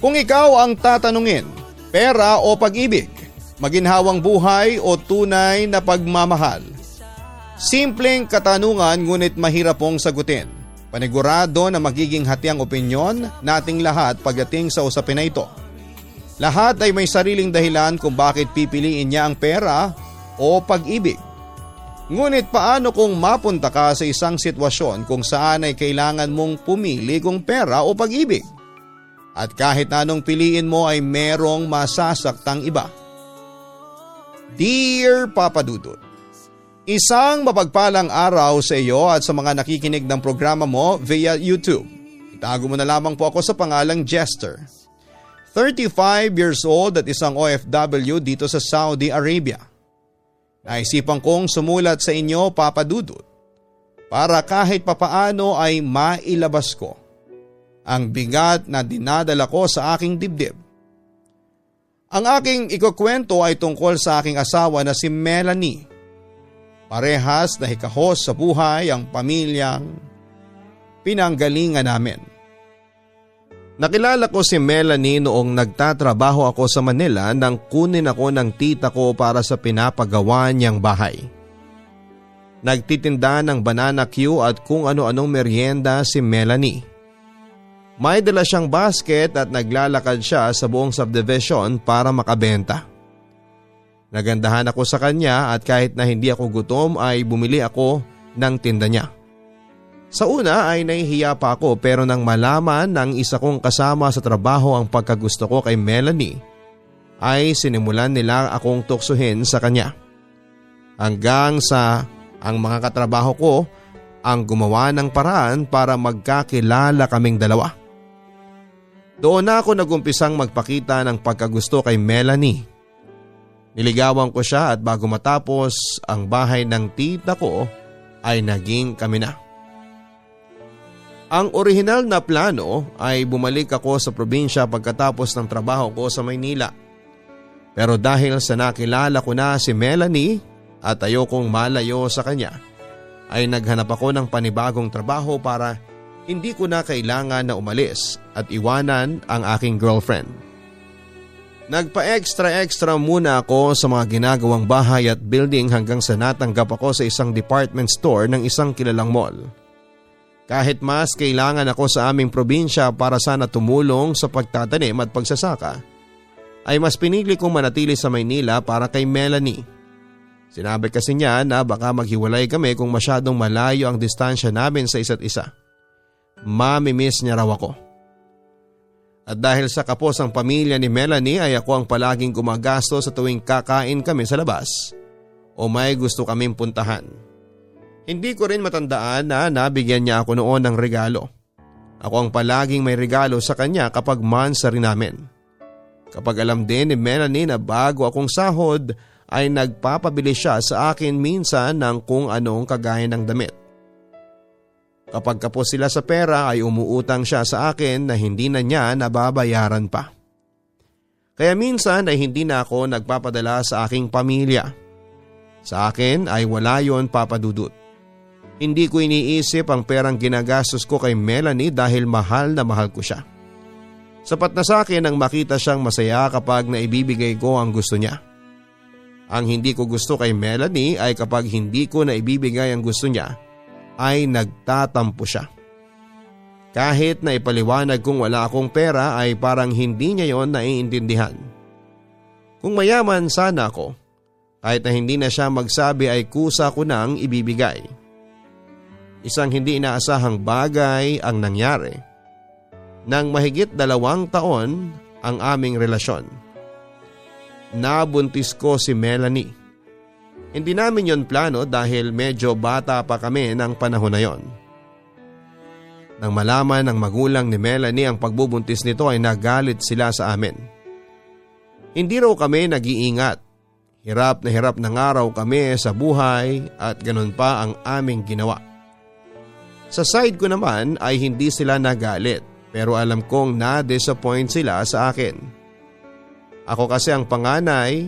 Kung ikaw ang tatanungin, pera o pag-ibig, maginhawang buhay o tunay na pagmamahal? Simpleng katanungan ngunit mahirap pong sagutin. Panigurado na magiging hati ang opinyon nating lahat pagdating sa usapin na ito. Lahat ay may sariling dahilan kung bakit pipiliin niya ang pera o pag-ibig. Ngunit paano kung mapunta ka sa isang sitwasyon kung saan ay kailangan mong pumili kung pera o pag-ibig? At kahit anong piliin mo ay merong masasaktang iba. Dear Papa Dudut, Isang mapagpalang araw sa iyo at sa mga nakikinig ng programa mo via YouTube. Itago mo na lamang po ako sa pangalang Jester. 35 years old at isang OFW dito sa Saudi Arabia. Naisipan kong sumulat sa inyo, Papa Dudut, para kahit papaano ay mailabas ko ang bigat na dinadala ko sa aking dibdib. Ang aking ikukwento ay tungkol sa aking asawa na si Melanie Parehas na hikahos sa buhay ang pamilyang pinanggalingan namin. Nakilala ko si Melanie noong nagtatrabaho ako sa Manila nang kunin ako ng tita ko para sa pinapagawa niyang bahay. Nagtitinda ng banana Q at kung ano-anong merienda si Melanie. May dala siyang basket at naglalakad siya sa buong subdivision para makabenta. Nagandahan ako sa kanya at kahit na hindi ako gutom ay bumili ako ng tinda niya. Sa una ay nahihiya pa ako pero nang malaman ng isa kong kasama sa trabaho ang pagkagusto ko kay Melanie ay sinimulan nila akong tuksuhin sa kanya. Hanggang sa ang mga katrabaho ko ang gumawa ng paraan para magkakilala kaming dalawa. Doon na ako nagumpisang magpakita ng pagkagusto kay Melanie Niligawan ko siya at bago matapos ang bahay ng tita ko ay naging kami na. Ang orihinal na plano ay bumalik ako sa probinsya pagkatapos ng trabaho ko sa Maynila. Pero dahil sa nakilala ko na si Melanie at ayokong malayo sa kanya, ay naghanap ako ng panibagong trabaho para hindi ko na kailangan na umalis at iwanan ang aking girlfriend. Nagpa-extra-extra muna ako sa mga ginagawang bahay at building hanggang sa natanggap ako sa isang department store ng isang kilalang mall. Kahit mas kailangan ako sa aming probinsya para sana tumulong sa pagtatanim at pagsasaka, ay mas pinili kong manatili sa Maynila para kay Melanie. Sinabi kasi niya na baka maghiwalay kami kung masyadong malayo ang distansya namin sa isa't isa. Mami-miss niya raw ako. At dahil sa kapos ang pamilya ni Melanie ay ako ang palaging gumagasto sa tuwing kakain kami sa labas o may gusto kaming puntahan. Hindi ko rin matandaan na nabigyan niya ako noon ng regalo. Ako ang palaging may regalo sa kanya kapag mansari namin. Kapag alam din ni Melanie na bago akong sahod ay nagpapabili siya sa akin minsan ng kung anong kagaya ng damit. Kapag kapos sila sa pera ay umuutang siya sa akin na hindi na niya nababayaran pa. Kaya minsan ay hindi na ako nagpapadala sa aking pamilya. Sa akin ay wala yon papadudot. Hindi ko iniisip ang perang ginagastos ko kay Melanie dahil mahal na mahal ko siya. Sapat na sa akin ang makita siyang masaya kapag naibibigay ko ang gusto niya. Ang hindi ko gusto kay Melanie ay kapag hindi ko naibibigay ang gusto niya ay nagtatampo siya. Kahit na ipaliwanag kung wala akong pera ay parang hindi niya yon naiintindihan. Kung mayaman sana ako, kahit na hindi na siya magsabi ay kusa ko nang ibibigay. Isang hindi inaasahang bagay ang nangyari. Nang mahigit dalawang taon ang aming relasyon. Nabuntis ko si Melanie. Hindi namin yon plano dahil medyo bata pa kami ng panahon na yon. Nang malaman ng magulang ni Melanie ang pagbubuntis nito ay nagalit sila sa amin. Hindi raw kami nag-iingat. Hirap na hirap na nga raw kami sa buhay at ganun pa ang aming ginawa. Sa side ko naman ay hindi sila nagalit pero alam kong na-disappoint sila sa akin. Ako kasi ang panganay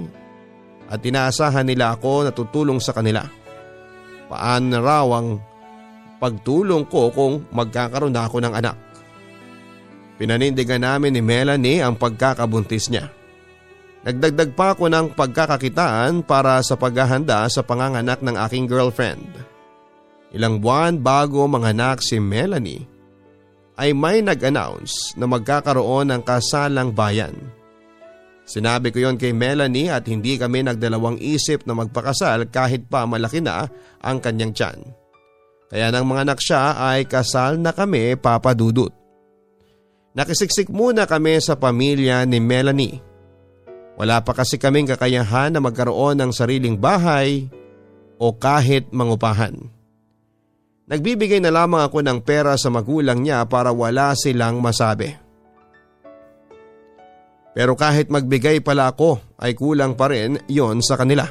at inaasahan nila ako na tutulong sa kanila. Paano na raw ang pagtulong ko kung magkakaroon na ako ng anak? Pinanindigan namin ni Melanie ang pagkakabuntis niya. Nagdagdag pa ako ng pagkakakitaan para sa paghahanda sa panganganak ng aking girlfriend. Ilang buwan bago manganak si Melanie ay may nag-announce na magkakaroon ng kasalang bayan. Sinabi ko yon kay Melanie at hindi kami nagdalawang isip na magpakasal kahit pa malaki na ang kanyang tiyan. Kaya nang mga anak siya ay kasal na kami papadudot. Nakisiksik muna kami sa pamilya ni Melanie wala pa kasi kaming kakayahan na magkaroon ng sariling bahay o kahit mangupahan. Nagbibigay na lamang ako ng pera sa magulang niya para wala silang masabi. Pero kahit magbigay pala ako ay kulang pa rin yon sa kanila.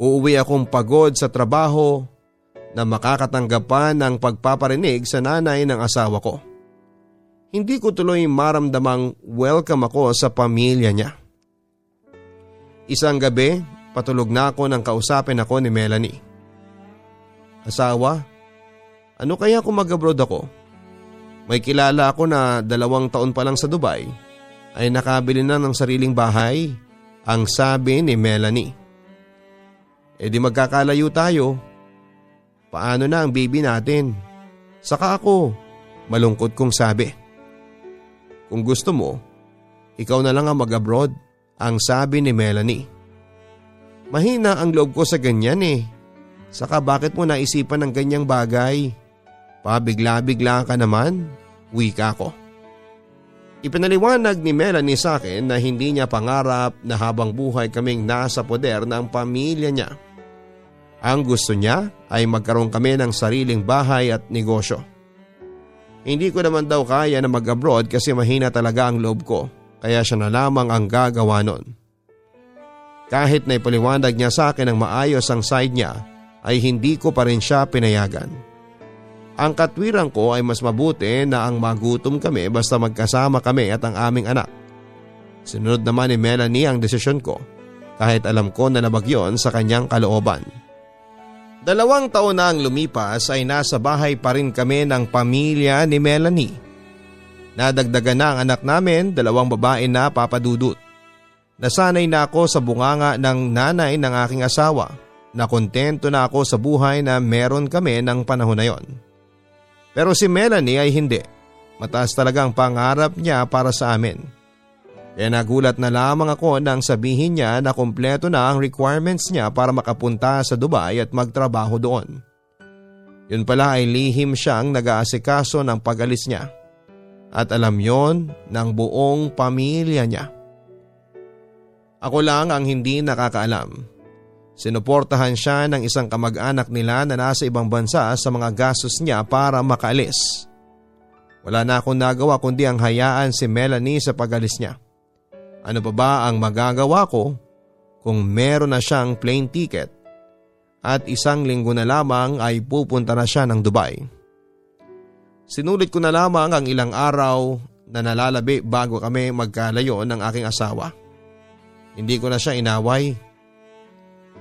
Uuwi akong pagod sa trabaho na makakatanggap pa ng pagpaparinig sa nanay ng asawa ko hindi ko tuloy maramdamang welcome ako sa pamilya niya. Isang gabi, patulog na ako nang kausapin ako ni Melanie. Asawa, ano kaya kung mag-abroad ako? May kilala ako na dalawang taon pa lang sa Dubai ay nakabili na ng sariling bahay, ang sabi ni Melanie. E di magkakalayo tayo. Paano na ang baby natin? Saka ako, malungkot kong sabi. Kung gusto mo, ikaw na lang ang mag-abroad, ang sabi ni Melanie. Mahina ang loob ko sa ganyan eh. Saka bakit mo naisipan ng ganyang bagay? Pabigla-bigla ka naman, wika ko. Ipinaliwanag ni Melanie sa akin na hindi niya pangarap na habang buhay kaming nasa poder ng pamilya niya. Ang gusto niya ay magkaroon kami ng sariling bahay at negosyo. Hindi ko naman daw kaya na mag-abroad kasi mahina talaga ang loob ko kaya siya na lamang ang gagawa nun. Kahit na ipaliwanag niya sa akin ang maayos ang side niya ay hindi ko pa rin siya pinayagan. Ang katwiran ko ay mas mabuti na ang magutom kami basta magkasama kami at ang aming anak. Sinunod naman ni Melanie ang desisyon ko kahit alam ko na labag yon sa kanyang kalooban. Dalawang taon na ang lumipas ay nasa bahay pa rin kami ng pamilya ni Melanie. Nadagdagan na ang anak namin, dalawang babae na papadudot. Nasanay na ako sa bunganga ng nanay ng aking asawa na kontento na ako sa buhay na meron kami ng panahon na yon. Pero si Melanie ay hindi. Mataas talaga ang pangarap niya para sa amin. Kaya nagulat na lamang ako nang sabihin niya na kompleto na ang requirements niya para makapunta sa Dubai at magtrabaho doon. Yun pala ay lihim siyang nag-aasikaso ng pag-alis niya. At alam yon ng buong pamilya niya. Ako lang ang hindi nakakaalam. Sinuportahan siya ng isang kamag-anak nila na nasa ibang bansa sa mga gastos niya para makaalis. Wala na akong nagawa kundi ang hayaan si Melanie sa pag-alis niya. Ano pa ba ang magagawa ko kung meron na siyang plane ticket at isang linggo na lamang ay pupunta na siya ng Dubai. Sinulit ko na lamang ang ilang araw na nalalabi bago kami magkalayo ng aking asawa. Hindi ko na siya inaway.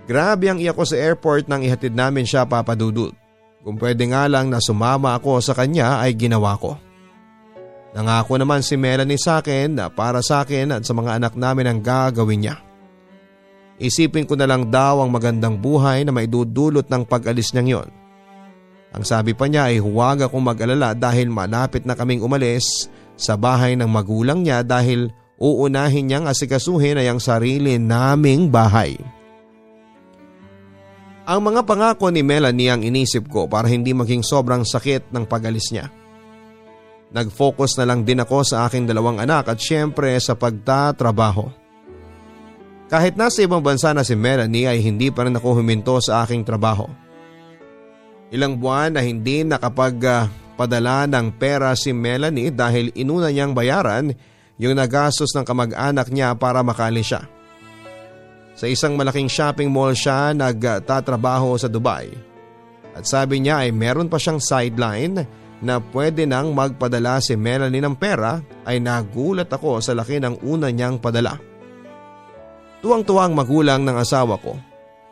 Grabe ang iyak ko sa airport nang ihatid namin siya papadudot. Kung pwede nga lang na sumama ako sa kanya ay ginawa ko. Nangako naman si Melanie sa akin na para sa akin at sa mga anak namin ang gagawin niya. Isipin ko na lang daw ang magandang buhay na maidudulot ng pag-alis niyang yon. Ang sabi pa niya ay huwag akong mag-alala dahil malapit na kaming umalis sa bahay ng magulang niya dahil uunahin niyang asikasuhin ay ang sarili naming bahay. Ang mga pangako ni Melanie ang inisip ko para hindi maging sobrang sakit ng pag-alis niya. Nag-focus na lang din ako sa aking dalawang anak at syempre sa pagtatrabaho. Kahit nasa ibang bansa na si Melanie ay hindi pa rin ako huminto sa aking trabaho. Ilang buwan na hindi nakapagpadala ng pera si Melanie dahil inuna niyang bayaran yung nagastos ng kamag-anak niya para makaalis siya. Sa isang malaking shopping mall siya nagtatrabaho sa Dubai. At sabi niya ay meron pa siyang sideline na pwede nang magpadala si Melanie ng pera ay nagulat ako sa laki ng una niyang padala. Tuwang-tuwang magulang ng asawa ko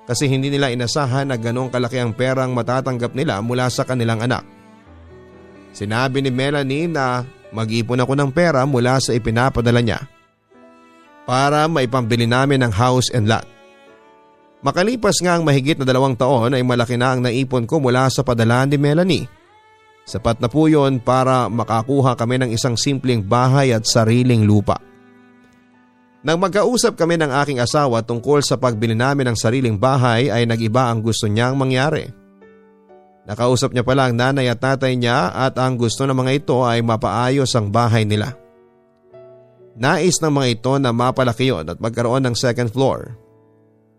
kasi hindi nila inasahan na ganong kalaki ang perang matatanggap nila mula sa kanilang anak. Sinabi ni Melanie na mag-ipon ako ng pera mula sa ipinapadala niya para maipambili namin ng house and lot. Makalipas nga ang mahigit na dalawang taon ay malaki na ang naipon ko mula sa padala ni Melanie. Sapat na po yun para makakuha kami ng isang simpleng bahay at sariling lupa. Nang magkausap kami ng aking asawa tungkol sa pagbili namin ng sariling bahay ay nagiba ang gusto niyang mangyari. Nakausap niya pala ang nanay at tatay niya at ang gusto ng mga ito ay mapaayos ang bahay nila. Nais ng mga ito na mapalaki yon at magkaroon ng second floor.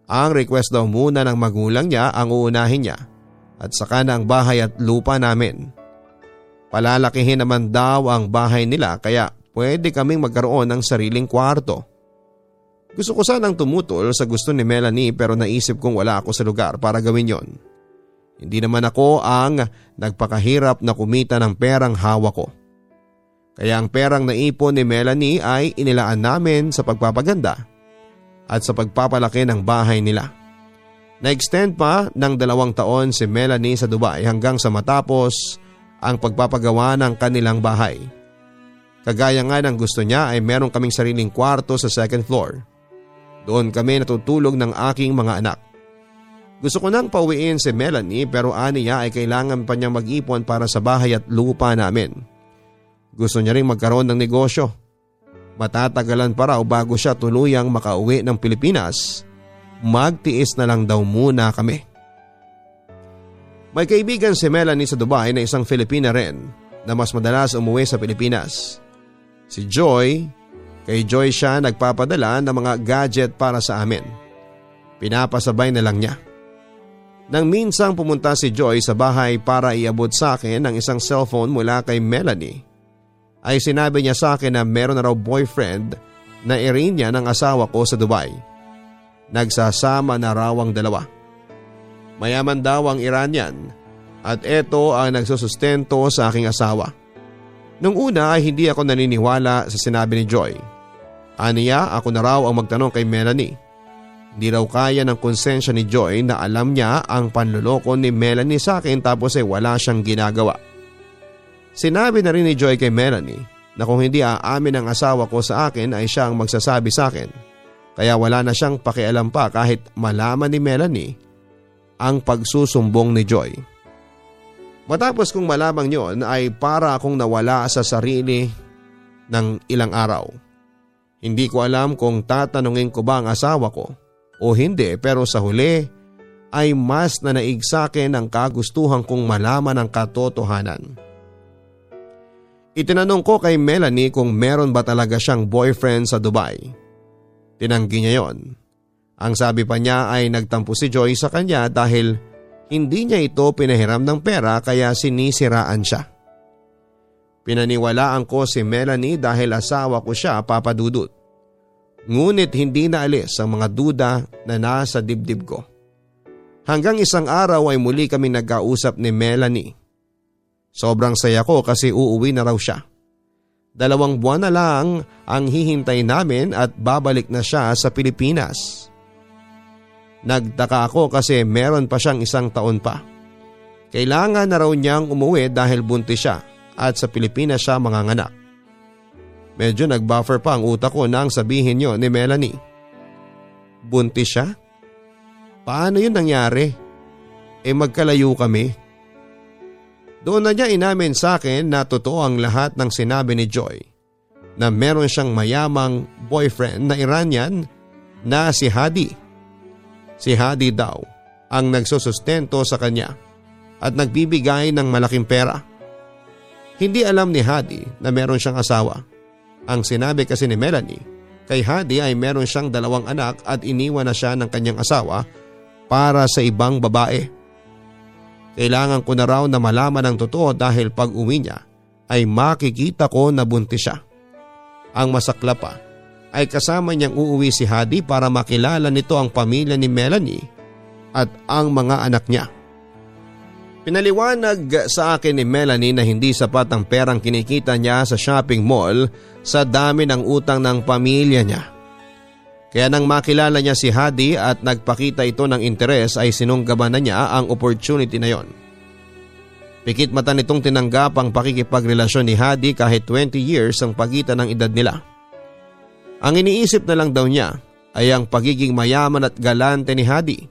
Ang request daw muna ng magulang niya ang uunahin niya at saka na ang bahay at lupa namin. Palalakihin naman daw ang bahay nila kaya pwede kaming magkaroon ng sariling kwarto. Gusto ko sanang tumutol sa gusto ni Melanie pero naisip kong wala ako sa lugar para gawin yon. Hindi naman ako ang nagpakahirap na kumita ng perang hawak ko. Kaya ang perang naipon ni Melanie ay inilaan namin sa pagpapaganda at sa pagpapalaki ng bahay nila. Na-extend pa ng dalawang taon si Melanie sa Dubai hanggang sa matapos ang pagpapagawa ng kanilang bahay. Kagaya nga ng gusto niya ay meron kaming sariling kwarto sa second floor. Doon kami natutulog ng aking mga anak. Gusto ko nang pauwiin si Melanie pero ani niya ay kailangan pa niya mag-ipon para sa bahay at lupa namin. Gusto niya rin magkaroon ng negosyo. Matatagalan pa raw bago siya tuluyang makauwi ng Pilipinas. Magtiis na lang daw muna kami. May kaibigan si Melanie sa Dubai na isang Filipina rin na mas madalas umuwi sa Pilipinas. Si Joy Kay Joy siya nagpapadala ng mga gadget para sa amin. Pinapasabay na lang niya. Nang minsang pumunta si Joy sa bahay para iabot sa akin ng isang cellphone mula kay Melanie, ay sinabi niya sa akin na meron na raw boyfriend na irin niya ng asawa ko sa Dubai. Nagsasama na raw ang dalawa. Mayaman daw ang Iranian at ito ang nagsusustento sa aking asawa. Nung una ay hindi ako naniniwala sa sinabi ni Joy. Aniya ako na raw ang magtanong kay Melanie. Hindi raw kaya ng konsensya ni Joy na alam niya ang panluloko ni Melanie sa akin tapos ay wala siyang ginagawa. Sinabi na rin ni Joy kay Melanie na kung hindi aamin ang asawa ko sa akin ay siya ang magsasabi sa akin. Kaya wala na siyang pakialam pa kahit malaman ni Melanie ang pagsusumbong ni Joy. Matapos kong malamang yon ay para akong nawala sa sarili ng ilang araw. Hindi ko alam kung tatanungin ko ba ang asawa ko o hindi pero sa huli ay mas na naig sa akin ang kagustuhan kong malaman ang katotohanan. Itinanong ko kay Melanie kung meron ba talaga siyang boyfriend sa Dubai. Tinanggi niya yon. Ang sabi pa niya ay nagtampo si Joy sa kanya dahil hindi niya ito pinahiram ng pera kaya sinisiraan siya. Pinaniwalaan ko si Melanie dahil asawa ko siya papadudot. Ngunit hindi naalis ang mga duda na nasa dibdib ko. Hanggang isang araw ay muli kami nagkausap ni Melanie. Sobrang saya ko kasi uuwi na raw siya. Dalawang buwan na lang ang hihintay namin at babalik na siya sa Pilipinas. Nagtaka ako kasi meron pa siyang isang taon pa. Kailangan na raw niyang umuwi dahil buntis siya at sa Pilipinas siya manganganak. Medyo nagbuffer pa ang utak ko nang sabihin yon ni Melanie. Buntis siya? Paano yun nangyari? E magkalayo kami. Doon na niya inamin sa akin na totoo ang lahat ng sinabi ni Joy na meron siyang mayamang boyfriend na Iranian na si Hadi. Si Hadi daw ang nagsusustento sa kanya at nagbibigay ng malaking pera. Hindi alam ni Hadi na meron siyang asawa. Ang sinabi kasi ni Melanie, kay Hadi ay meron siyang dalawang anak at iniwan na siya ng kanyang asawa para sa ibang babae. Kailangan ko na raw na malaman ang totoo dahil pag uwi niya ay makikita ko na buntis siya. Ang masakla pa ay kasama niyang uuwi si Hadi para makilala nito ang pamilya ni Melanie at ang mga anak niya. Pinaliwanag sa akin ni Melanie na hindi sapat ang perang kinikita niya sa shopping mall sa dami ng utang ng pamilya niya. Kaya nang makilala niya si Hadi at nagpakita ito ng interes ay sinunggaban na niya ang opportunity na yon. Pikit mata nitong tinanggap ang pakikipagrelasyon ni Hadi kahit 20 years ang pagitan ng edad nila. Ang iniisip na lang daw niya ay ang pagiging mayaman at galante ni Hadi.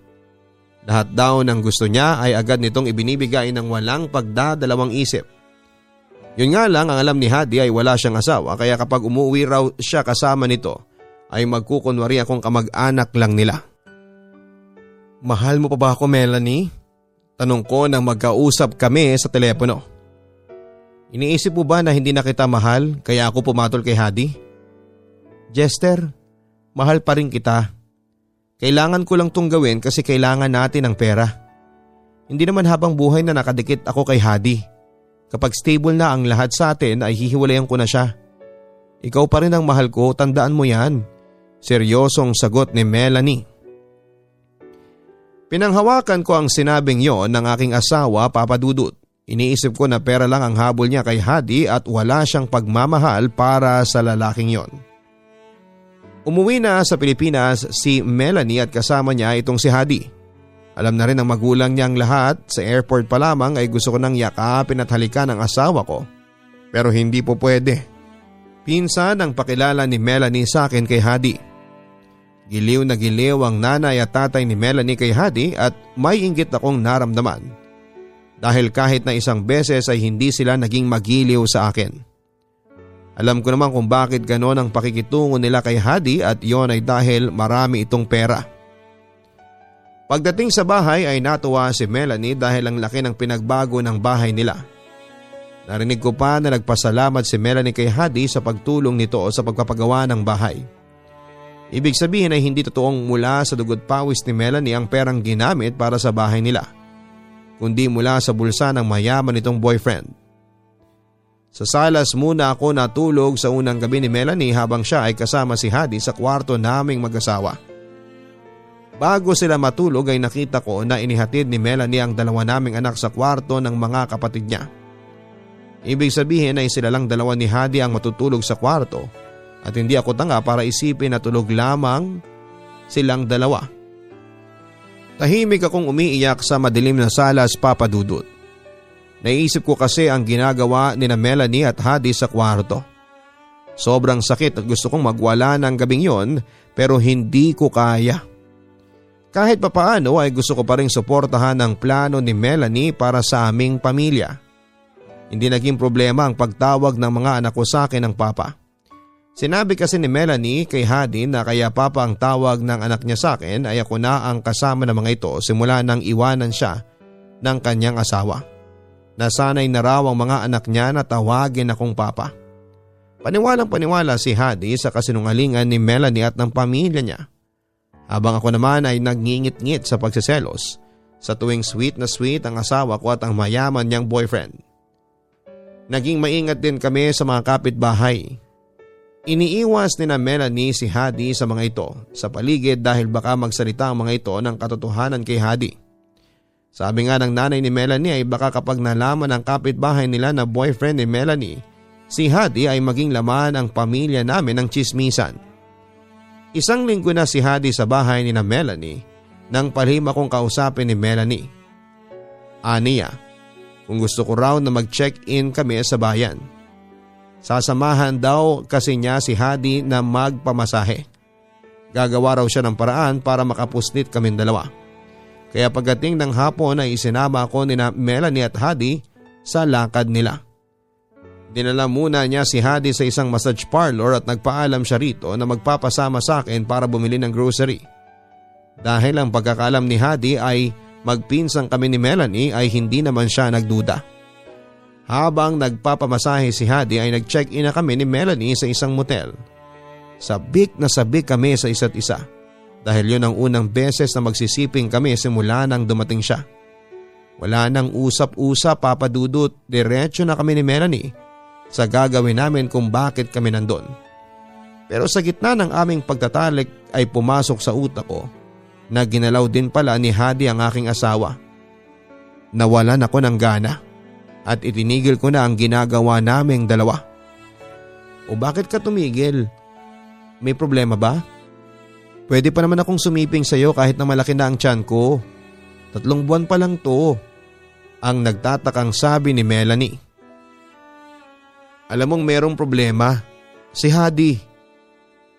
Lahat daw ng gusto niya ay agad nitong ibinibigay ng walang pagdadalawang isip. Yun nga lang ang alam ni Hadi ay wala siyang asawa kaya kapag umuwi raw siya kasama nito ay magkukunwari akong kamag-anak lang nila. Mahal mo pa ba ako Melanie? Tanong ko nang magkausap kami sa telepono. Iniisip mo ba na hindi na kita mahal kaya ako pumatol kay Hadi? Jester, mahal pa rin kita. Kailangan ko lang tong gawin kasi kailangan natin ng pera. Hindi naman habang buhay na nakadikit ako kay Hadi. Kapag stable na ang lahat sa atin ay hihiwalayan ko na siya. Ikaw pa rin ang mahal ko, tandaan mo yan. Seryosong sagot ni Melanie. Pinanghawakan ko ang sinabing yon ng aking asawa Papa Dudut. Iniisip ko na pera lang ang habol niya kay Hadi at wala siyang pagmamahal para sa lalaking yon. Umuwi na sa Pilipinas si Melanie at kasama niya itong si Hadi. Alam na rin ng magulang niyang lahat, sa airport pa lamang ay gusto ko nang yakapin at halikan ang asawa ko. Pero hindi po pwede. Pinsan ang pakilala ni Melanie sa akin kay Hadi. Giliw na giliw ang nanay at tatay ni Melanie kay Hadi at may inggit akong naramdaman. Dahil kahit na isang beses ay hindi sila naging magiliw sa akin. Alam ko naman kung bakit ganon ang pakikitungo nila kay Hadi at yon ay dahil marami itong pera. Pagdating sa bahay ay natuwa si Melanie dahil ang laki ng pinagbago ng bahay nila. Narinig ko pa na nagpasalamat si Melanie kay Hadi sa pagtulong nito sa pagpapagawa ng bahay. Ibig sabihin ay hindi totoong mula sa dugot pawis ni Melanie ang perang ginamit para sa bahay nila, kundi mula sa bulsa ng mayaman nitong boyfriend. Sa salas muna ako natulog sa unang gabi ni Melanie habang siya ay kasama si Hadi sa kwarto naming mag-asawa. Bago sila matulog ay nakita ko na inihatid ni Melanie ang dalawa naming anak sa kwarto ng mga kapatid niya. Ibig sabihin ay sila lang dalawa ni Hadi ang matutulog sa kwarto at hindi ako tanga para isipin na tulog lamang silang dalawa. Tahimik akong umiiyak sa madilim na salas papadudot. Naisip ko kasi ang ginagawa ni na Melanie at Hadi sa kwarto. Sobrang sakit at gusto kong magwala ng gabing yon pero hindi ko kaya. Kahit papaano ay gusto ko pa rin suportahan ang plano ni Melanie para sa aming pamilya. Hindi naging problema ang pagtawag ng mga anak ko sa akin ng papa. Sinabi kasi ni Melanie kay Hadi na kaya papa ang tawag ng anak niya sa akin ay ako na ang kasama ng mga ito simula nang iwanan siya ng kanyang asawa. Nasanay na raw ang mga anak niya na tawagin akong papa. Paniwalang paniwala si Hadi sa kasinungalingan ni Melanie at ng pamilya niya. Habang ako naman ay nagngingit-ngit sa pagsiselos sa tuwing sweet na sweet ang asawa ko at ang mayaman niyang boyfriend. Naging maingat din kami sa mga kapitbahay Iniiwas ni na Melanie si Hadi sa mga ito sa paligid dahil baka magsalita ang mga ito ng katotohanan kay Hadi. Sabi nga ng nanay ni Melanie ay baka kapag nalaman ng kapitbahay nila na boyfriend ni Melanie, si Hadi ay maging laman ang pamilya namin ng chismisan. Isang linggo na si Hadi sa bahay ni na Melanie nang palhim akong kausapin ni Melanie. Aniya, kung gusto ko raw na mag-check-in kami sa bayan. Sasamahan daw kasi niya si Hadi na magpamasahe. Gagawa raw siya ng paraan para makapuslit kaming dalawa. Kaya pagdating ng hapon ay isinama ako ni na Melanie at Hadi sa lakad nila. Dinala muna niya si Hadi sa isang massage parlor at nagpaalam siya rito na magpapasama sa akin para bumili ng grocery. Dahil ang pagkakalam ni Hadi ay magpinsang kami ni Melanie ay hindi naman siya nagduda. Habang nagpapamasahe si Hadi ay nag-check-in na kami ni Melanie sa isang motel. Sabik na sabik kami sa isa't isa dahil yun ang unang beses na magsisiping kami simula nang dumating siya. Wala nang usap-usap papadudot, diretso na kami ni Melanie sa gagawin namin kung bakit kami nandun. Pero sa gitna ng aming pagtatalik ay pumasok sa utak ko na ginalaw din pala ni Hadi ang aking asawa. Nawalan ako ng gana at itinigil ko na ang ginagawa naming dalawa. O bakit ka tumigil? May problema ba? Pwede pa naman akong sumiping sa iyo kahit na malaki na ang tiyan ko. Tatlong buwan pa lang to. ang nagtatakang sabi ni Melanie. Alam mong merong problema, si Hadi.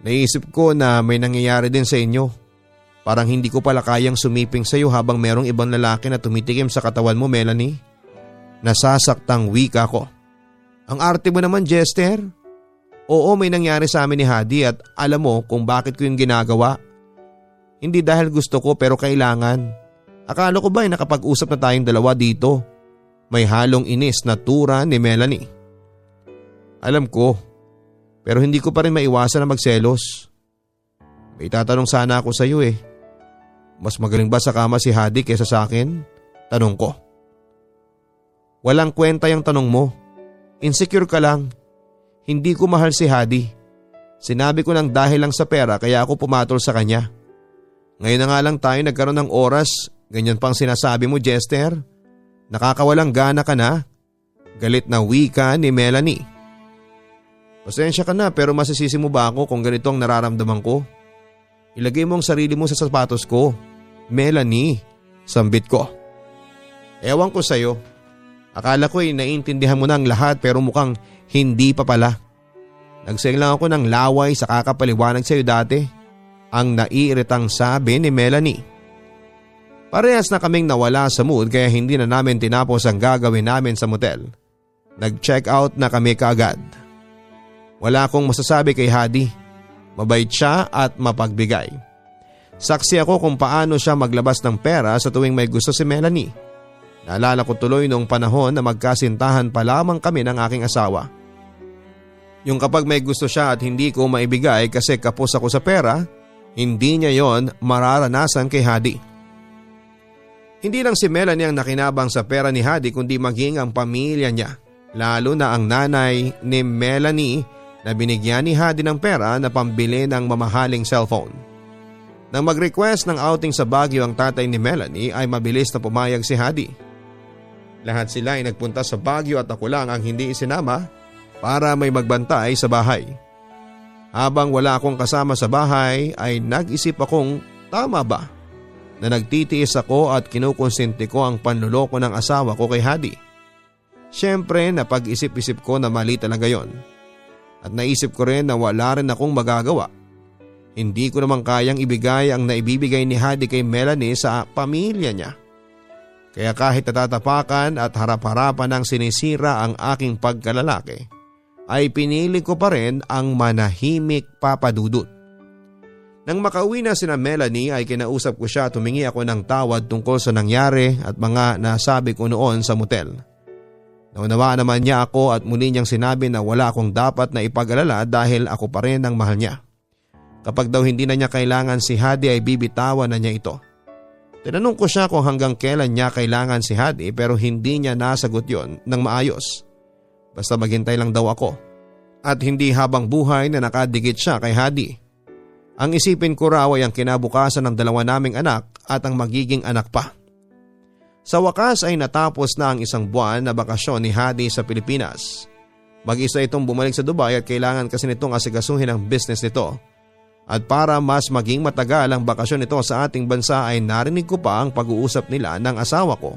Naisip ko na may nangyayari din sa inyo. Parang hindi ko pala kayang sumiping sa iyo habang merong ibang lalaki na tumitikim sa katawan mo, Melanie. Nasasaktang wika ko. Ang arte mo naman, Jester. Oo, may nangyari sa amin ni Hadi at alam mo kung bakit ko yung ginagawa. Hindi dahil gusto ko pero kailangan. Akala ko ba ay nakapag-usap na tayong dalawa dito? May halong inis na tura ni Melanie. Alam ko, pero hindi ko pa rin maiwasan na magselos. May tatanong sana ako sa iyo eh. Mas magaling ba sa kama si Hadi kaysa sa akin? Tanong ko. Walang kwenta yung tanong mo. Insecure ka lang. Hindi ko mahal si Hadi. Sinabi ko lang dahil lang sa pera kaya ako pumatol sa kanya. Ngayon na nga lang tayo nagkaroon ng oras, ganyan pang sinasabi mo Jester. Nakakawalang gana ka na. Galit na wika ni Melanie. Pasensya ka na pero masisisi mo ba ako kung ganito ang nararamdaman ko? Ilagay mo ang sarili mo sa sapatos ko. Melanie, sambit ko. Ewan ko sa'yo. Akala ko ay naiintindihan mo na ang lahat pero mukhang hindi pa pala. Nagsayang lang ako ng laway sa kakapaliwanag sa iyo dati. Ang naiiritang sabi ni Melanie. Parehas na kaming nawala sa mood kaya hindi na namin tinapos ang gagawin namin sa motel. Nag-check out na kami kaagad. Wala akong masasabi kay Hadi. Mabait siya at mapagbigay. Saksi ako kung paano siya maglabas ng pera sa tuwing may gusto si Melanie. Naalala ko tuloy noong panahon na magkasintahan pa lamang kami ng aking asawa. Yung kapag may gusto siya at hindi ko maibigay kasi kapos ako sa pera, hindi niya yon mararanasan kay Hadi. Hindi lang si Melanie ang nakinabang sa pera ni Hadi kundi maging ang pamilya niya. Lalo na ang nanay ni Melanie na binigyan ni Hadi ng pera na pambili ng mamahaling cellphone. Nang mag-request ng outing sa Baguio ang tatay ni Melanie ay mabilis na pumayag si Hadi. Lahat sila ay nagpunta sa Baguio at ako lang ang hindi isinama para may magbantay sa bahay. Habang wala akong kasama sa bahay ay nag-isip akong tama ba na nagtitiis ako at kinukonsinti ko ang panluloko ng asawa ko kay Hadi. Siyempre napag-isip-isip ko na mali talaga yon. At naisip ko rin na wala rin akong magagawa. Hindi ko naman kayang ibigay ang naibibigay ni Hadi kay Melanie sa pamilya niya. Kaya kahit natatapakan at harap-harapan ng sinisira ang aking pagkalalaki, ay pinili ko pa rin ang manahimik papadudot. Nang makauwi na sina Melanie ay kinausap ko siya at tumingi ako ng tawad tungkol sa nangyari at mga nasabi ko noon sa motel. Naunawaan naman niya ako at muli niyang sinabi na wala akong dapat na ipag-alala dahil ako pa rin ang mahal niya. Kapag daw hindi na niya kailangan si Hadi ay bibitawan na niya ito. Tinanong ko siya kung hanggang kailan niya kailangan si Hadi pero hindi niya nasagot yon ng maayos. Basta maghintay lang daw ako. At hindi habang buhay na nakadikit siya kay Hadi. Ang isipin ko raw ay ang kinabukasan ng dalawa naming anak at ang magiging anak pa. Sa wakas ay natapos na ang isang buwan na bakasyon ni Hadi sa Pilipinas. Mag-isa itong bumalik sa Dubai at kailangan kasi nitong asigasuhin ang business nito at para mas maging matagal ang bakasyon nito sa ating bansa ay narinig ko pa ang pag-uusap nila ng asawa ko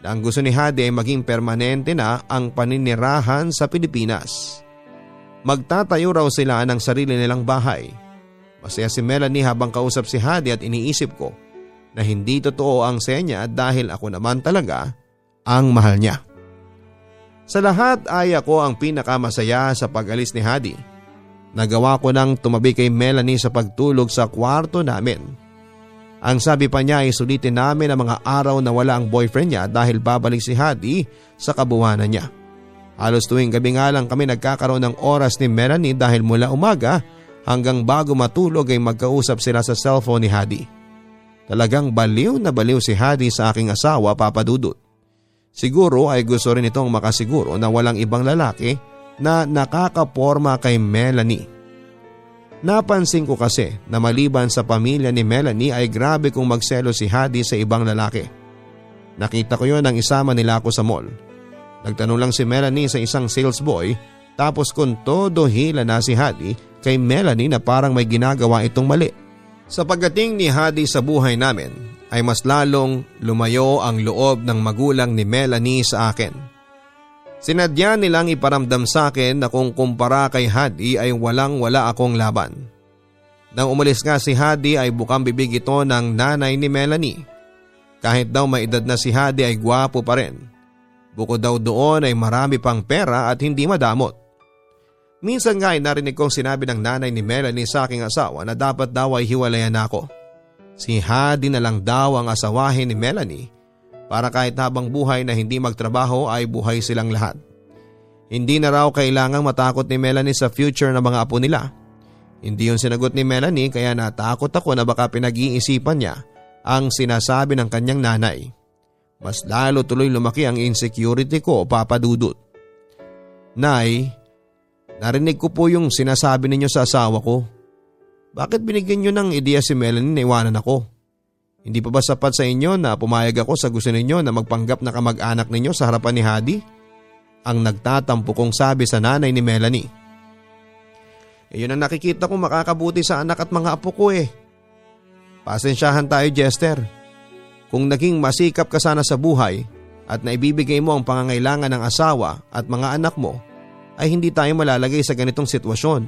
na ang gusto ni Hadi ay maging permanente na ang paninirahan sa Pilipinas. Magtatayo raw sila ng sarili nilang bahay. Masaya si Melanie habang kausap si Hadi at iniisip ko na hindi totoo ang senya dahil ako naman talaga ang mahal niya. Sa lahat ay ako ang pinakamasaya sa pag-alis ni Hadi Nagawa ko nang tumabi kay Melanie sa pagtulog sa kwarto namin. Ang sabi pa niya ay sulitin namin ang mga araw na wala ang boyfriend niya dahil babalik si Hadi sa kabuhanan niya. Halos tuwing gabi nga lang kami nagkakaroon ng oras ni Melanie dahil mula umaga hanggang bago matulog ay magkausap sila sa cellphone ni Hadi. Talagang baliw na baliw si Hadi sa aking asawa papadudot. Siguro ay gusto rin itong makasiguro na walang ibang lalaki na nakakaporma kay Melanie. Napansin ko kasi na maliban sa pamilya ni Melanie ay grabe kong magselo si Hadi sa ibang lalaki. Nakita ko yon nang isama nila ako sa mall. Nagtanong lang si Melanie sa isang sales boy tapos kung todo hila na si Hadi kay Melanie na parang may ginagawa itong mali. Sa pagdating ni Hadi sa buhay namin ay mas lalong lumayo ang loob ng magulang ni Melanie sa akin. Sinadya nilang iparamdam sa akin na kung kumpara kay Hadi ay walang wala akong laban. Nang umalis nga si Hadi ay bukang bibig ito ng nanay ni Melanie. Kahit daw may edad na si Hadi ay gwapo pa rin. Bukod daw doon ay marami pang pera at hindi madamot. Minsan nga ay narinig kong sinabi ng nanay ni Melanie sa aking asawa na dapat daw ay hiwalayan ako. Si Hadi na lang daw ang asawahin ni Melanie para kahit habang buhay na hindi magtrabaho ay buhay silang lahat. Hindi na raw kailangang matakot ni Melanie sa future ng mga apo nila. Hindi yung sinagot ni Melanie kaya natakot ako na baka pinag-iisipan niya ang sinasabi ng kanyang nanay. Mas lalo tuloy lumaki ang insecurity ko papadudot. Nay, narinig ko po yung sinasabi ninyo sa asawa ko. Bakit binigyan nyo ng ideya si Melanie na iwanan ako? Hindi pa ba sapat sa inyo na pumayag ako sa gusto ninyo na magpanggap na kamag-anak ninyo sa harapan ni Hadi? Ang nagtatampo kong sabi sa nanay ni Melanie. Yun ang nakikita kong makakabuti sa anak at mga apo ko eh. Pasensyahan tayo Jester. Kung naging masikap ka sana sa buhay at naibibigay mo ang pangangailangan ng asawa at mga anak mo, ay hindi tayo malalagay sa ganitong sitwasyon.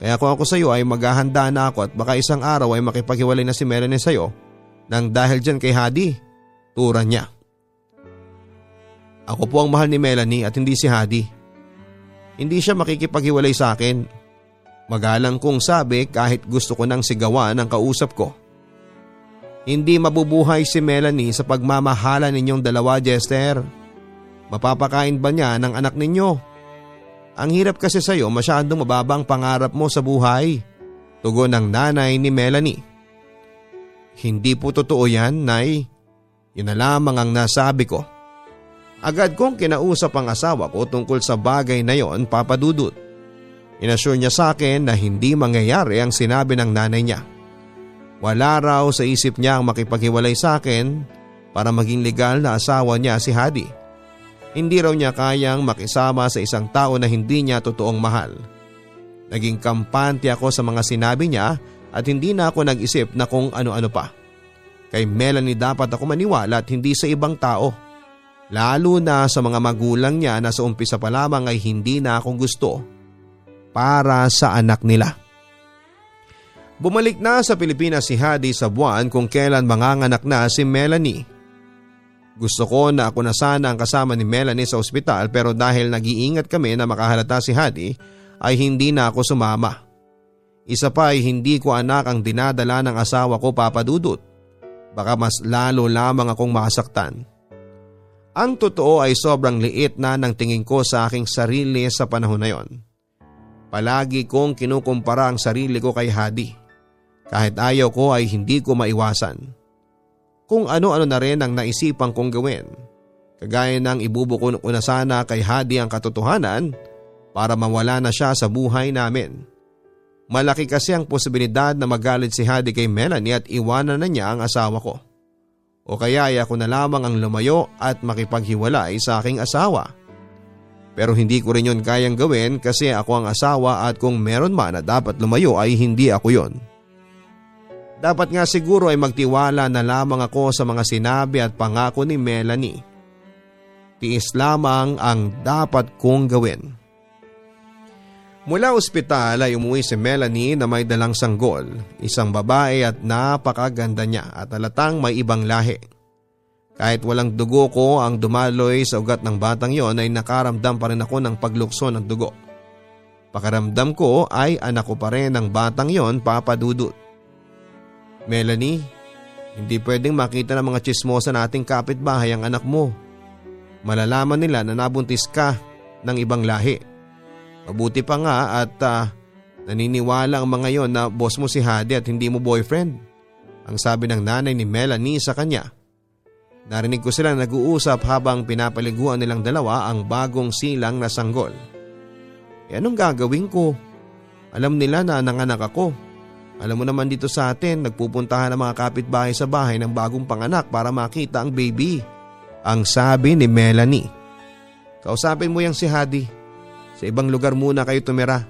Kaya kung ako sa iyo ay maghahanda na ako at baka isang araw ay makipaghiwalay na si Melanie sa iyo nang dahil dyan kay Hadi, turan niya. Ako po ang mahal ni Melanie at hindi si Hadi. Hindi siya makikipaghiwalay sa akin. Magalang kong sabi kahit gusto ko nang sigawan ang kausap ko. Hindi mabubuhay si Melanie sa pagmamahala ninyong dalawa, Jester. Mapapakain ba niya ng anak ninyo? Ang hirap kasi sa'yo masyadong mababang pangarap mo sa buhay. Tugon ng nanay ni Melanie. Hindi po totoo yan, Nay. Yun na lamang ang nasabi ko. Agad kong kinausap ang asawa ko tungkol sa bagay na yon, Papa Dudut. Inassure niya sa akin na hindi mangyayari ang sinabi ng nanay niya. Wala raw sa isip niya ang makipaghiwalay sa akin para maging legal na asawa niya si Hadi. Hindi raw niya kayang makisama sa isang tao na hindi niya totoong mahal. Naging kampante ako sa mga sinabi niya at hindi na ako nag-isip na kung ano-ano pa. Kay Melanie dapat ako maniwala at hindi sa ibang tao. Lalo na sa mga magulang niya na sa umpisa pa lamang ay hindi na akong gusto para sa anak nila. Bumalik na sa Pilipinas si Hadi sa buwan kung kailan manganganak na si Melanie. Gusto ko na ako na sana ang kasama ni Melanie sa ospital pero dahil nag-iingat kami na makahalata si Hadi ay hindi na ako sumama. Isa pa ay hindi ko anak ang dinadala ng asawa ko papadudot. Baka mas lalo lamang akong masaktan. Ang totoo ay sobrang liit na ng tingin ko sa aking sarili sa panahon na yon. Palagi kong kinukumpara ang sarili ko kay Hadi. Kahit ayaw ko ay hindi ko maiwasan kung ano-ano na rin ang naisipan kong gawin. Kagaya ng ibubuko ko na sana kay Hadi ang katotohanan para mawala na siya sa buhay namin. Malaki kasi ang posibilidad na magalit si Hadi kay Melanie at iwanan na niya ang asawa ko. O kaya ay ako na lamang ang lumayo at makipaghiwalay sa aking asawa. Pero hindi ko rin yun kayang gawin kasi ako ang asawa at kung meron man na dapat lumayo ay hindi ako yon. Dapat nga siguro ay magtiwala na lamang ako sa mga sinabi at pangako ni Melanie. Tiis lamang ang dapat kong gawin. Mula ospital ay umuwi si Melanie na may dalang sanggol, isang babae at napakaganda niya at alatang may ibang lahi. Kahit walang dugo ko ang dumaloy sa ugat ng batang yon ay nakaramdam pa rin ako ng paglukso ng dugo. Pakaramdam ko ay anak ko pa rin ng batang yon papadudot. Melanie, hindi pwedeng makita ng mga chismosa nating kapitbahay ang anak mo. Malalaman nila na nabuntis ka ng ibang lahi. Mabuti pa nga at uh, naniniwala ang mga yon na boss mo si Hadi at hindi mo boyfriend. Ang sabi ng nanay ni Melanie sa kanya. Narinig ko silang nag-uusap habang pinapaliguan nilang dalawa ang bagong silang na sanggol. E anong gagawin ko? Alam nila na nanganak ako alam mo naman dito sa atin, nagpupuntahan ng mga kapitbahay sa bahay ng bagong panganak para makita ang baby. Ang sabi ni Melanie. Kausapin mo yang si Hadi. Sa ibang lugar muna kayo tumira.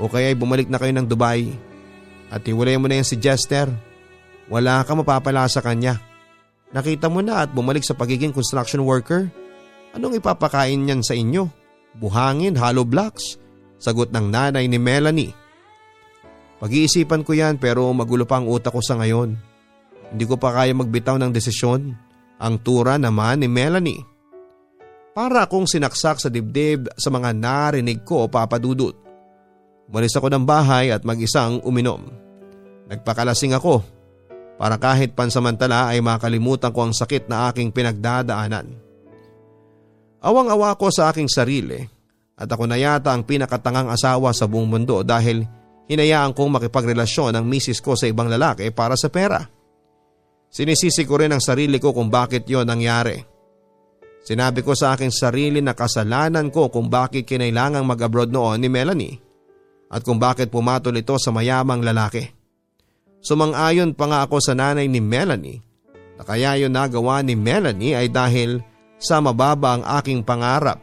O kaya ay bumalik na kayo ng Dubai. At iwalay mo na yan si Jester. Wala ka mapapala sa kanya. Nakita mo na at bumalik sa pagiging construction worker? Anong ipapakain niyan sa inyo? Buhangin, hollow blocks? Sagot ng nanay ni Melanie. Pag-iisipan ko yan pero magulo pa ang utak ko sa ngayon. Hindi ko pa kaya magbitaw ng desisyon. Ang tura naman ni Melanie. Para akong sinaksak sa dibdib sa mga narinig ko papadudot. Umalis ako ng bahay at mag-isang uminom. Nagpakalasing ako para kahit pansamantala ay makalimutan ko ang sakit na aking pinagdadaanan. Awang-awa ko sa aking sarili at ako na yata ang pinakatangang asawa sa buong mundo dahil hinayaan kong makipagrelasyon ang misis ko sa ibang lalaki para sa pera. Sinisisi ko rin ang sarili ko kung bakit yon nangyari. Sinabi ko sa aking sarili na kasalanan ko kung bakit kinailangang mag-abroad noon ni Melanie at kung bakit pumatol ito sa mayamang lalaki. Sumang-ayon pa nga ako sa nanay ni Melanie na kaya yun nagawa ni Melanie ay dahil sa mababa ang aking pangarap.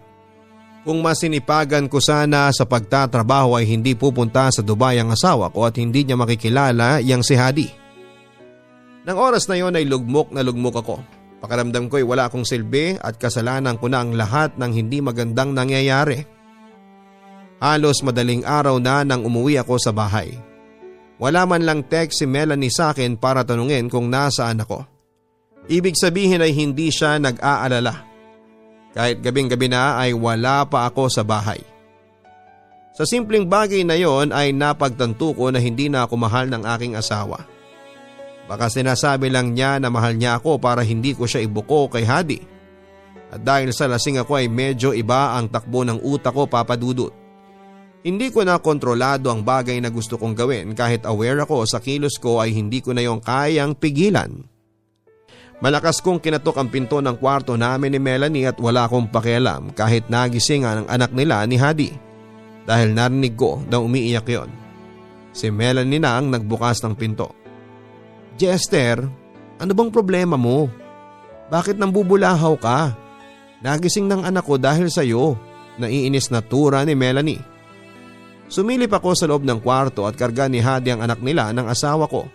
Kung masinipagan ko sana sa pagtatrabaho ay hindi pupunta sa Dubai ang asawa ko at hindi niya makikilala yang si Hadi. Nang oras na yon ay lugmok na lugmok ako. Pakiramdam ko ay wala akong silbi at kasalanan ko na ang lahat ng hindi magandang nangyayari. Halos madaling araw na nang umuwi ako sa bahay. Wala man lang text si Melanie sa akin para tanungin kung nasaan ako. Ibig sabihin ay hindi siya nag-aalala. Kahit gabing-gabi na ay wala pa ako sa bahay. Sa simpleng bagay na yon ay napagtanto ko na hindi na ako mahal ng aking asawa. Baka sinasabi lang niya na mahal niya ako para hindi ko siya ibuko kay Hadi. At dahil sa lasing ako ay medyo iba ang takbo ng utak ko papadudot. Hindi ko na kontrolado ang bagay na gusto kong gawin kahit aware ako sa kilos ko ay hindi ko na yung kayang pigilan. Malakas kong kinatok ang pinto ng kwarto namin ni Melanie at wala akong pakialam kahit nagising ang anak nila ni Hadi. Dahil narinig ko na umiiyak yon. Si Melanie na ang nagbukas ng pinto. Jester, ano bang problema mo? Bakit nambubulahaw ka? Nagising ng anak ko dahil sa iyo. Naiinis na tura ni Melanie. Sumilip ako sa loob ng kwarto at karga ni Hadi ang anak nila ng asawa ko.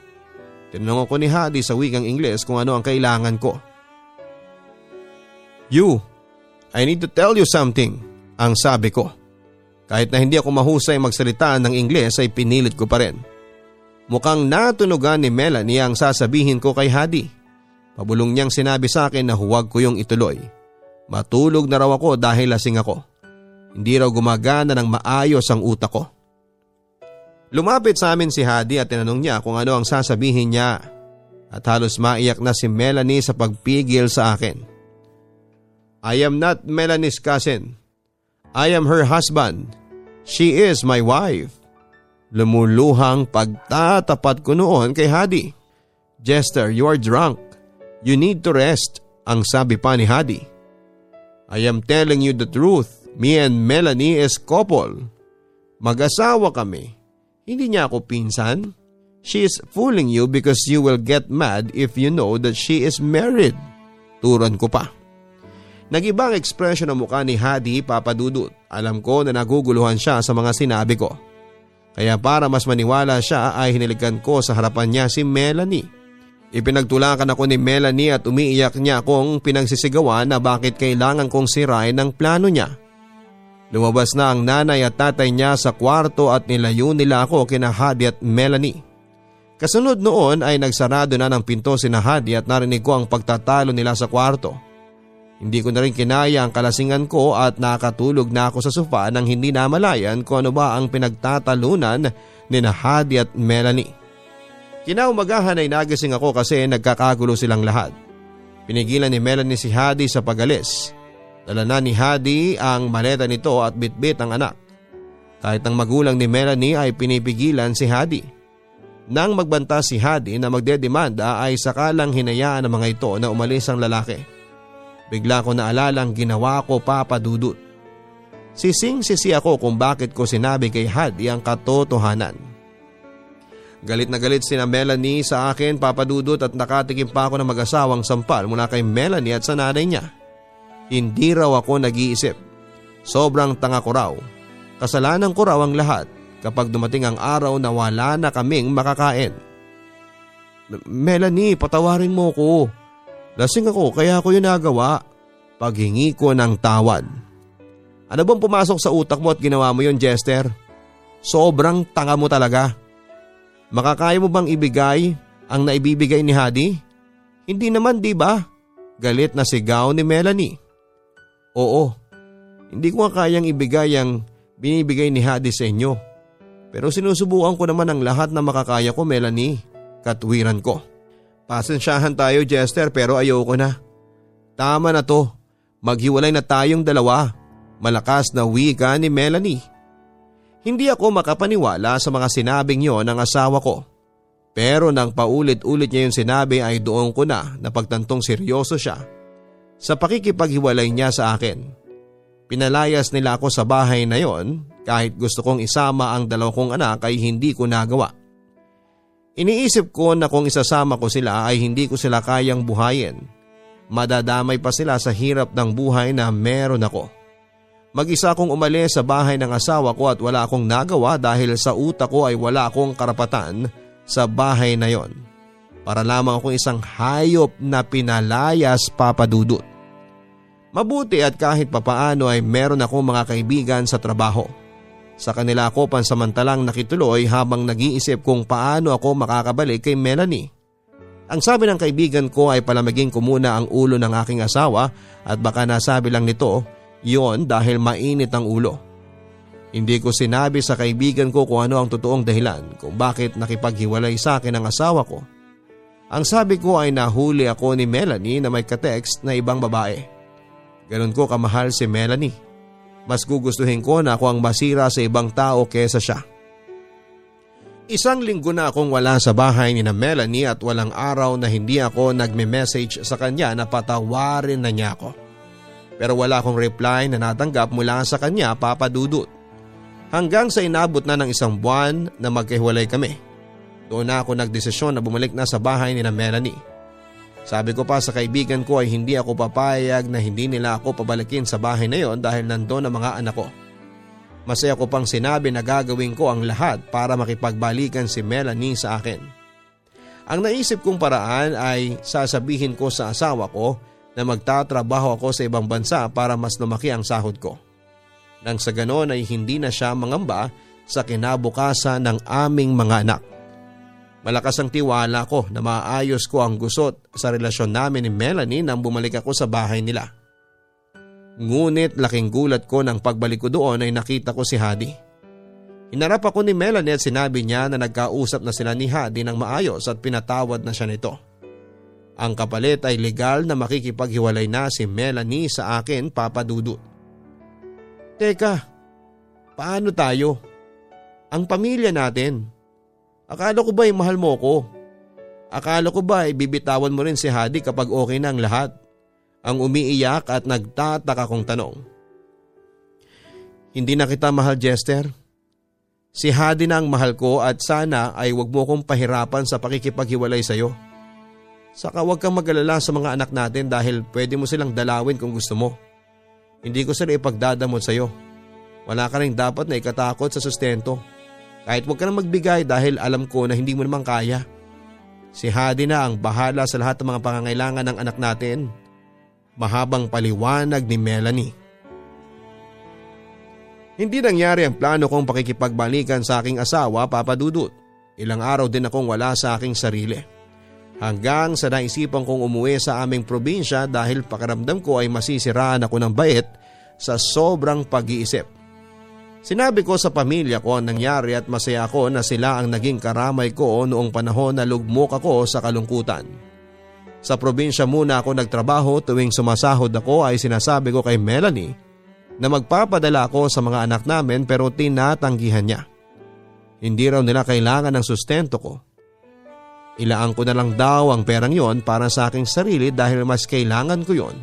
Tinanong ko ni Hadi sa wikang Ingles kung ano ang kailangan ko. You, I need to tell you something, ang sabi ko. Kahit na hindi ako mahusay magsalita ng Ingles ay pinilit ko pa rin. Mukhang natunugan ni Melanie ang sasabihin ko kay Hadi. Pabulong niyang sinabi sa akin na huwag ko yung ituloy. Matulog na raw ako dahil lasing ako. Hindi raw gumagana ng maayos ang utak ko. Lumapit sa amin si Hadi at tinanong niya kung ano ang sasabihin niya at halos maiyak na si Melanie sa pagpigil sa akin. I am not Melanie's cousin. I am her husband. She is my wife. Lumuluhang pagtatapat ko noon kay Hadi. Jester, you are drunk. You need to rest, ang sabi pa ni Hadi. I am telling you the truth. Me and Melanie is couple. Mag-asawa kami. Hindi niya ako pinsan. She is fooling you because you will get mad if you know that she is married. Turon ko pa. Nagibang ekspresyon ng mukha ni Hadi papadudot. Alam ko na naguguluhan siya sa mga sinabi ko. Kaya para mas maniwala siya ay hinilikan ko sa harapan niya si Melanie. Ipinagtulakan ako ni Melanie at umiiyak niya akong pinagsisigawan na bakit kailangan kong sirain ang plano niya. Lumabas na ang nanay at tatay niya sa kwarto at nilayo nila ako kina Hadi at Melanie. Kasunod noon ay nagsarado na ng pinto si Hadi at narinig ko ang pagtatalo nila sa kwarto. Hindi ko na rin kinaya ang kalasingan ko at nakatulog na ako sa sofa nang hindi namalayan kung ano ba ang pinagtatalunan ni Hadi at Melanie. Kinaumagahan ay nagising ako kasi nagkakagulo silang lahat. Pinigilan ni Melanie si Hadi sa pagalis Dala na ni Hadi ang maleta nito at bitbit ang anak. Kahit ang magulang ni Melanie ay pinipigilan si Hadi. Nang magbanta si Hadi na magdedemanda ay sakalang hinayaan ng mga ito na umalis ang lalaki. Bigla ko naalala ang ginawa ko papadudot. Sising-sisi ako kung bakit ko sinabi kay Hadi ang katotohanan. Galit na galit si na Melanie sa akin papadudot at nakatikim pa ako ng mag-asawang sampal mula kay Melanie at sa nanay niya. Hindi raw ako nag-iisip. Sobrang tanga ko raw. Kasalanan ko raw ang lahat kapag dumating ang araw na wala na kaming makakain. Melanie, patawarin mo ko. Lasing ako kaya ako yung nagawa. Paghingi ko ng tawad. Ano bang pumasok sa utak mo at ginawa mo yon Jester? Sobrang tanga mo talaga. Makakaya mo bang ibigay ang naibibigay ni Hadi? Hindi naman di ba? Galit na sigaw ni Melanie. Oo, hindi ko nga kayang ibigay ang binibigay ni Hadi sa inyo. Pero sinusubukan ko naman ang lahat na makakaya ko Melanie. Katwiran ko. Pasensyahan tayo Jester pero ayoko na. Tama na to. Maghiwalay na tayong dalawa. Malakas na wika ni Melanie. Hindi ako makapaniwala sa mga sinabing yon ng asawa ko. Pero nang paulit-ulit niya yung sinabi ay doon ko na napagtantong seryoso siya sa pakikipaghiwalay niya sa akin. Pinalayas nila ako sa bahay na yon kahit gusto kong isama ang dalawa kong anak ay hindi ko nagawa. Iniisip ko na kung isasama ko sila ay hindi ko sila kayang buhayin. Madadamay pa sila sa hirap ng buhay na meron ako. Mag-isa akong umalis sa bahay ng asawa ko at wala akong nagawa dahil sa utak ko ay wala akong karapatan sa bahay na yon. Para lamang akong isang hayop na pinalayas papadudot. Mabuti at kahit papaano ay meron akong mga kaibigan sa trabaho. Sa kanila ako pansamantalang nakituloy habang nag-iisip kung paano ako makakabalik kay Melanie. Ang sabi ng kaibigan ko ay palamagin ko muna ang ulo ng aking asawa at baka nasabi lang nito yon dahil mainit ang ulo. Hindi ko sinabi sa kaibigan ko kung ano ang totoong dahilan kung bakit nakipaghiwalay sa akin ang asawa ko. Ang sabi ko ay nahuli ako ni Melanie na may katext na ibang babae. Ganon ko kamahal si Melanie. Mas gugustuhin ko na ako ang masira sa ibang tao kesa siya. Isang linggo na akong wala sa bahay ni na Melanie at walang araw na hindi ako nagme-message sa kanya na patawarin na niya ako. Pero wala akong reply na natanggap mula sa kanya papadudot. Hanggang sa inabot na ng isang buwan na magkahiwalay kami. Doon na ako nagdesisyon na bumalik na sa bahay ni na Melanie. Sabi ko pa sa kaibigan ko ay hindi ako papayag na hindi nila ako pabalikin sa bahay na yon dahil nandoon ang mga anak ko. Masaya ko pang sinabi na gagawin ko ang lahat para makipagbalikan si Melanie sa akin. Ang naisip kong paraan ay sasabihin ko sa asawa ko na magtatrabaho ako sa ibang bansa para mas lumaki ang sahod ko. Nang sa ganon ay hindi na siya mangamba sa kinabukasan ng aming mga anak. Malakas ang tiwala ko na maayos ko ang gusot sa relasyon namin ni Melanie nang bumalik ako sa bahay nila. Ngunit laking gulat ko nang pagbalik ko doon ay nakita ko si Hadi. Hinarap ako ni Melanie at sinabi niya na nagkausap na sila ni Hadi ng maayos at pinatawad na siya nito. Ang kapalit ay legal na makikipaghiwalay na si Melanie sa akin papadudot. Teka, paano tayo? Ang pamilya natin, Akala ko ba ay mahal mo ko? Akala ko ba ay bibitawan mo rin si Hadi kapag okay na ang lahat? Ang umiiyak at nagtataka kong tanong. Hindi na kita mahal Jester. Si Hadi na ang mahal ko at sana ay wag mo kong pahirapan sa pakikipaghiwalay sa iyo. Saka wag kang magalala sa mga anak natin dahil pwede mo silang dalawin kung gusto mo. Hindi ko sila ipagdadamot sa iyo. Wala ka rin dapat na ikatakot sa sustento. Kahit huwag ka na magbigay dahil alam ko na hindi mo naman kaya. Si Hadi na ang bahala sa lahat ng mga pangangailangan ng anak natin. Mahabang paliwanag ni Melanie. Hindi nangyari ang plano kong pakikipagbalikan sa aking asawa, Papa Dudut. Ilang araw din akong wala sa aking sarili. Hanggang sa naisipan kong umuwi sa aming probinsya dahil pakaramdam ko ay masisiraan ako ng bait sa sobrang pag-iisip. Sinabi ko sa pamilya ko ang nangyari at masaya ako na sila ang naging karamay ko noong panahon na lugmok ako sa kalungkutan. Sa probinsya muna ako nagtrabaho tuwing sumasahod ako ay sinasabi ko kay Melanie na magpapadala ako sa mga anak namin pero tinatanggihan niya. Hindi raw nila kailangan ng sustento ko. Ilaan ko na lang daw ang perang yon para sa aking sarili dahil mas kailangan ko yon.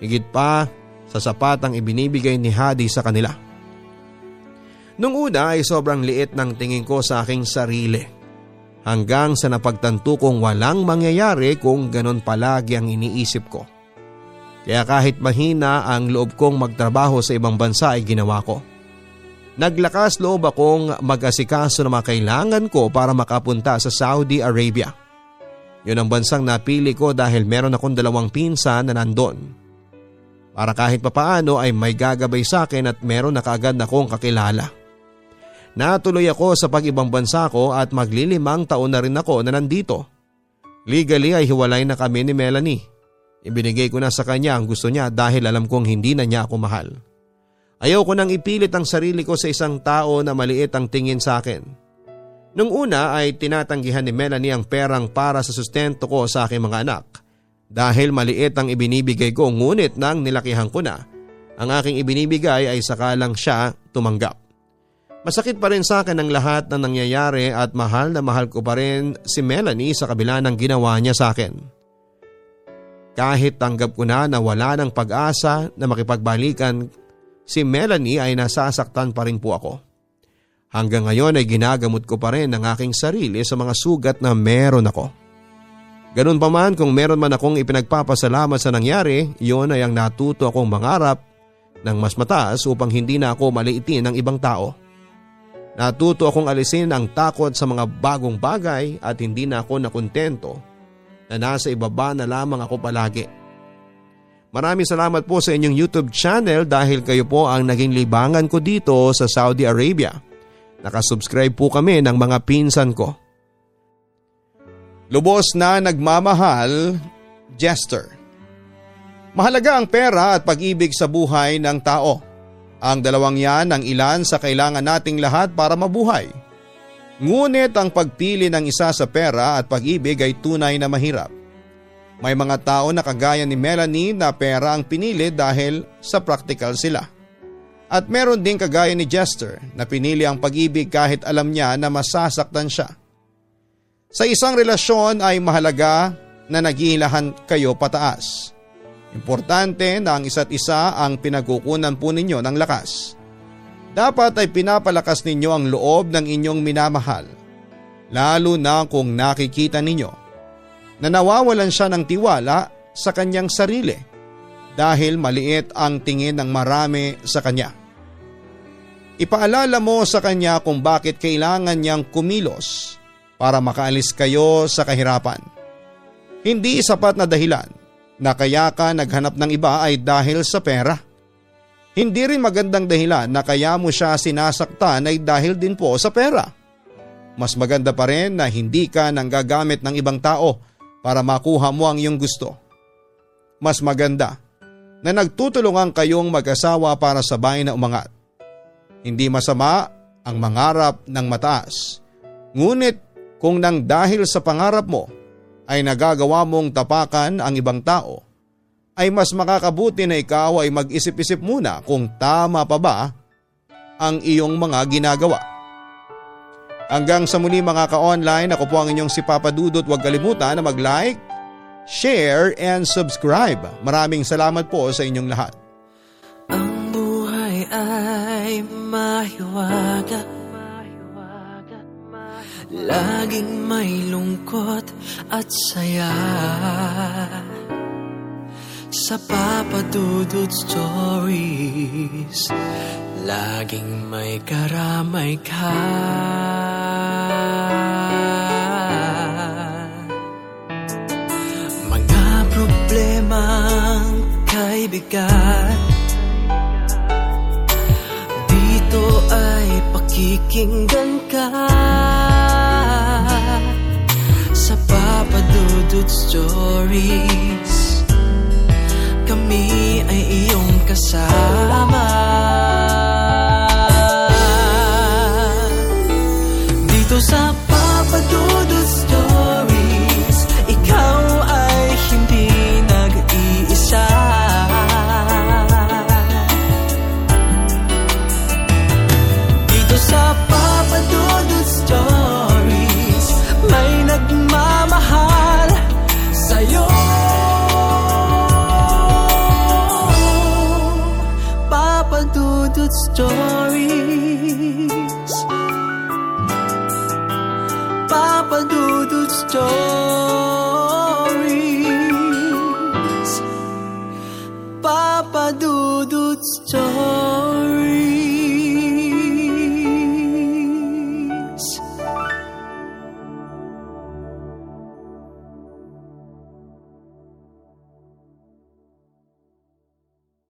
Higit pa sa sapat ang ibinibigay ni Hadi sa kanila. Nung una ay sobrang liit ng tingin ko sa aking sarili. Hanggang sa napagtanto kong walang mangyayari kung ganon palagi ang iniisip ko. Kaya kahit mahina ang loob kong magtrabaho sa ibang bansa ay ginawa ko. Naglakas loob akong mag-asikaso na mga kailangan ko para makapunta sa Saudi Arabia. Yun ang bansang napili ko dahil meron akong dalawang pinsan na nandon. Para kahit papaano ay may gagabay sa akin at meron na kaagad na akong kakilala. Natuloy ako sa pag-ibang bansa ko at maglilimang taon na rin ako na nandito. Legally ay hiwalay na kami ni Melanie. Ibinigay ko na sa kanya ang gusto niya dahil alam kong hindi na niya ako mahal. Ayaw ko nang ipilit ang sarili ko sa isang tao na maliit ang tingin sa akin. Nung una ay tinatanggihan ni Melanie ang perang para sa sustento ko sa aking mga anak. Dahil maliit ang ibinibigay ko ngunit nang nilakihan ko na, ang aking ibinibigay ay sakalang siya tumanggap. Masakit pa rin sa akin ang lahat na nangyayari at mahal na mahal ko pa rin si Melanie sa kabila ng ginawa niya sa akin. Kahit tanggap ko na na wala ng pag-asa na makipagbalikan, si Melanie ay nasasaktan pa rin po ako. Hanggang ngayon ay ginagamot ko pa rin ang aking sarili sa mga sugat na meron ako. Ganun pa man kung meron man akong ipinagpapasalamat sa nangyari, iyon ay ang natuto akong mangarap ng mas mataas upang hindi na ako maliitin ng ibang tao. Natuto akong alisin ang takot sa mga bagong bagay at hindi na ako nakontento na nasa ibaba na lamang ako palagi. Maraming salamat po sa inyong YouTube channel dahil kayo po ang naging libangan ko dito sa Saudi Arabia. Nakasubscribe po kami ng mga pinsan ko. Lubos na nagmamahal, Jester. Mahalaga ang pera at pag-ibig sa buhay ng tao. Ang dalawang yan ang ilan sa kailangan nating lahat para mabuhay. Ngunit ang pagpili ng isa sa pera at pag-ibig ay tunay na mahirap. May mga tao na kagaya ni Melanie na pera ang pinili dahil sa practical sila. At meron din kagaya ni Jester na pinili ang pag-ibig kahit alam niya na masasaktan siya. Sa isang relasyon ay mahalaga na naghihilahan kayo pataas. Importante na ang isa't isa ang pinagkukunan po ninyo ng lakas. Dapat ay pinapalakas ninyo ang loob ng inyong minamahal. Lalo na kung nakikita ninyo na nawawalan siya ng tiwala sa kanyang sarili dahil maliit ang tingin ng marami sa kanya. Ipaalala mo sa kanya kung bakit kailangan niyang kumilos para makaalis kayo sa kahirapan. Hindi sapat na dahilan na kaya ka naghanap ng iba ay dahil sa pera. Hindi rin magandang dahilan na kaya mo siya sinasaktan ay dahil din po sa pera. Mas maganda pa rin na hindi ka nanggagamit ng ibang tao para makuha mo ang iyong gusto. Mas maganda na nagtutulungan kayong mag-asawa para sabay na umangat. Hindi masama ang mangarap ng mataas. Ngunit kung nang dahil sa pangarap mo ay nagagawa mong tapakan ang ibang tao, ay mas makakabuti na ikaw ay mag-isip-isip muna kung tama pa ba ang iyong mga ginagawa. Hanggang sa muli mga ka-online, ako po ang inyong si Papa Dudot. Huwag kalimutan na mag-like, share, and subscribe. Maraming salamat po sa inyong lahat. Ang buhay ay mahiwaga Laging may lungkot at saya. Sa papadudod stories Laging may karamay ka. Mga problemang kaibigan Dito ay pakikinggan papadudod stories. Kami ay iyong kasama